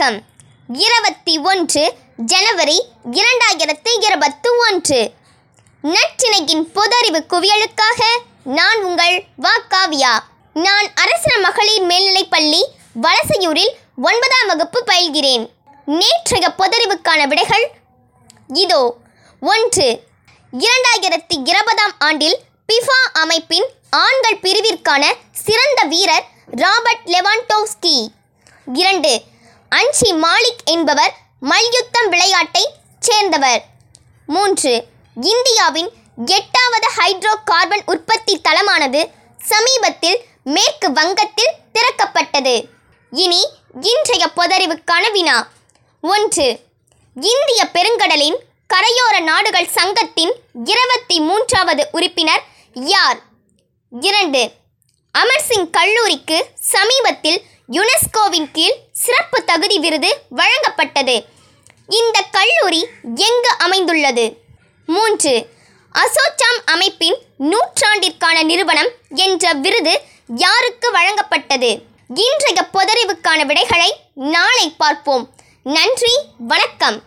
வணக்கம். இருபத்தி ஒன்று ஜனவரி இரண்டாயிரத்து இருபத்து ஒன்று. நற்றினையின் பொதறிவு குவியலுக்காக நான் உங்கள் வா காவியா நான் அரசு மகளிர் மேல்நிலைப்பள்ளி வலசையூரில் ஒன்பதாம் வகுப்பு பயில்கிறேன். நேற்றைய பொதறிவுக்கான விடைகள் இதோ. ஒன்று இரண்டாயிரத்தி இருபதாம் ஆண்டில் பிஃபா அமைப்பின் ஆண்கள் பிரிவிற்கான சிறந்த வீரர் ராபர்ட் லெவான்டோவ்ஸ்கி இரண்டு அன்சி மாலிக் என்பவர் மல்யுத்தம் விளையாட்டைச் சேர்ந்தவர். மூன்று இந்தியாவின் எட்டாவது ஹைட்ரோ கார்பன் உற்பத்தி தளமானது சமீபத்தில் மேற்கு வங்கத்தில் திறக்கப்பட்டது. இனி இன்றைய பொதறிவுக்கான வினா. ஒன்று இந்திய பெருங்கடலின் கரையோர நாடுகள் சங்கத்தின் இருபத்தி மூன்றாவது உறுப்பினர் யார்? இரண்டு அமர்சிங் கல்லூரிக்கு சமீபத்தில் யுனெஸ்கோவின் கீழ் சிறப்பு தகுதி விருது வழங்கப்பட்டது. இந்த கல்லூரி எங்கு அமைந்துள்ளது? மூன்று. அசோச்சாம் அமைப்பின் நூற்றாண்டிற்கான நிறுவனம் என்ற விருது யாருக்கு வழங்கப்பட்டது? இன்றைய பொதறிவுக்கான விடைகளை நாளை பார்ப்போம். நன்றி வணக்கம்.